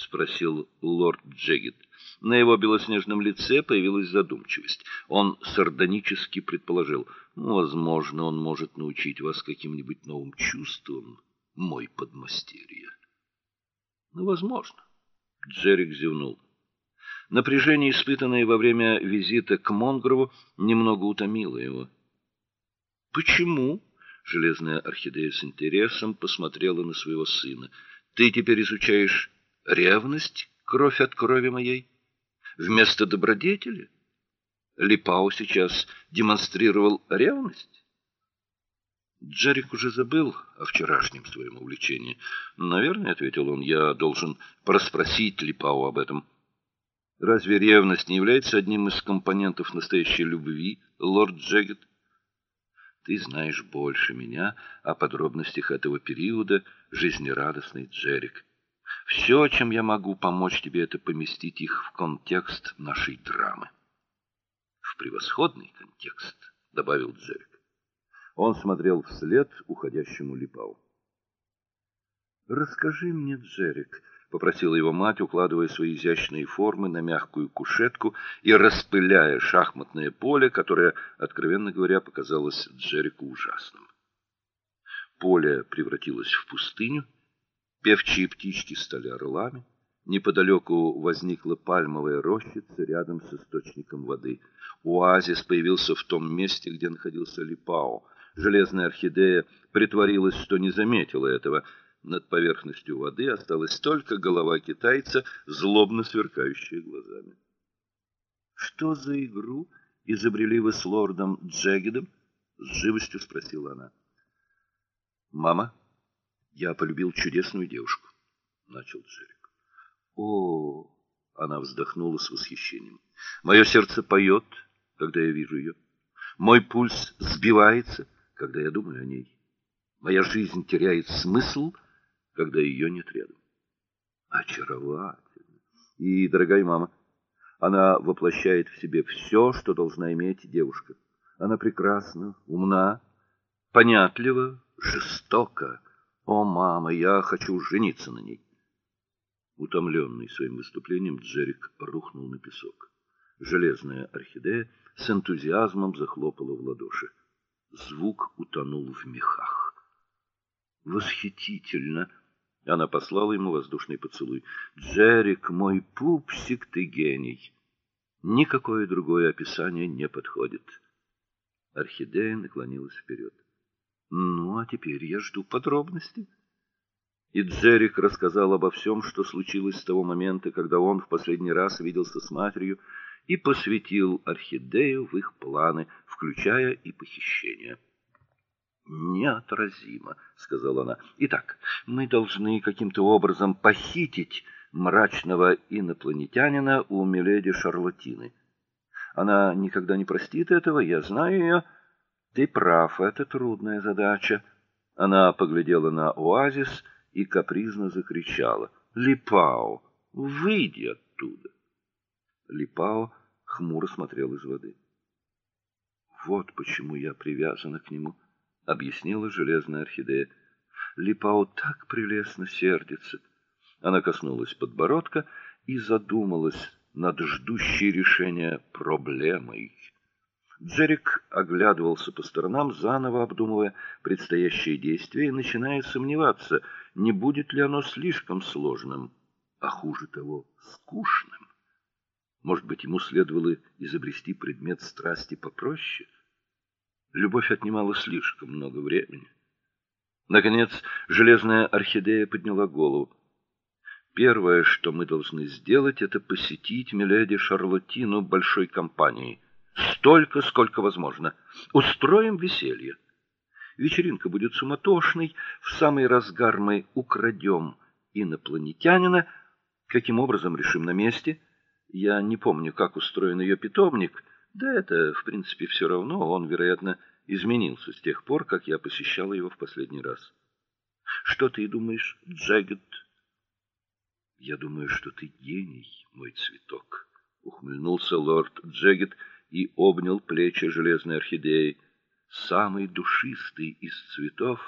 спросил лорд Джегет. На его белоснежном лице появилась задумчивость. Он сардонически предположил: "Ну, возможно, он может научить вас каким-нибудь новым чувствам, мой подмастерье". "Ну, возможно". Джерик зевнул. Напряжение, испытанное во время визита к Монгрову, немного утомило его. Почему? Железная орхидея с интересом посмотрела на своего сына. Ты теперь изучаешь ревность, кровь от крови моей? вместо добродетели? Липау сейчас демонстрировал ревность? Джерик уже забыл о вчерашнем своем увлечении. Наверное, ответил он, я должен проспросить Липау об этом. Разве ревность не является одним из компонентов настоящей любви, лорд Джегет? Ты знаешь больше меня о подробностях этого периода, жизнерадостный Джерик. Все, чем я могу помочь тебе, это поместить их в контекст нашей драмы. В превосходный контекст, добавил Джерик. Он смотрел вслед уходящему Липау. Расскажи мне, Джерик, попросила его мать, укладывая свои изящные формы на мягкую кушетку и распыляя шахматное поле, которое, откровенно говоря, показалось Джерику ужасным. Поле превратилось в пустыню, Певчие птички стали орлами. Неподалеку возникла пальмовая рощица рядом с источником воды. Оазис появился в том месте, где находился Липао. Железная орхидея притворилась, что не заметила этого. Над поверхностью воды осталась только голова китайца, злобно сверкающая глазами. Что за игру изобрели вы с лордом Джегедом? с живостью спросила она. Мама я полюбил чудесную девушку, начал Джерик. О, она вздохнула с восхищением. Мое сердце поет, когда я вижу ее. Мой пульс сбивается, когда я думаю о ней. Моя жизнь теряет смысл, когда ее нет рядом. Очаровательно. И, дорогая мама, она воплощает в себе все, что должна иметь девушка. Она прекрасна, умна, понятлива, жестока о, мама, я хочу жениться на ней. Утомленный своим выступлением, Джерик рухнул на песок. Железная орхидея с энтузиазмом захлопала в ладоши. Звук утонул в мехах. Восхитительно. Она послала ему воздушный поцелуй. Джерик, мой пупсик, ты гений. Никакое другое описание не подходит. Орхидея наклонилась вперед. Ну, а теперь я жду подробностей. И Джерик рассказал обо всем, что случилось с того момента, когда он в последний раз виделся с матерью, и посвятил орхидею в их планы, включая и похищение. Неотразимо, сказала она. Итак, мы должны каким-то образом похитить мрачного инопланетянина у миледи Шарлотины. Она никогда не простит этого, я знаю ее. Ты прав, это трудная задача. Она поглядела на оазис и капризно закричала: "Липао, выйди оттуда!" Липао хмуро смотрел из воды. Вот почему я привязана к нему, объяснила железная орхидея. Липао так прелестно сердится. Она коснулась подбородка и задумалась над ждущей решения проблемой. Джерик оглядывался по сторонам, заново обдумывая предстоящее действие и начиная сомневаться, не будет ли оно слишком сложным, а хуже того, скучным. Может быть, ему следовало изобрести предмет страсти попроще? Любовь отнимала слишком много времени. Наконец, железная орхидея подняла голову. Первое, что мы должны сделать, это посетить миледи Шарлотину большой компанией столько, сколько возможно. Устроим веселье. Вечеринка будет суматошной, в самый разгар мы украдем инопланетянина, каким образом решим на месте. Я не помню, как устроен ее питомник. Да это, в принципе, все равно, он, вероятно, изменился с тех пор, как я посещал его в последний раз. Что ты думаешь, Джаггет? Я думаю, что ты гений, мой цветок, ухмыльнулся лорд Джаггет и обнял плечи железной орхидеи, самый душистый из цветов,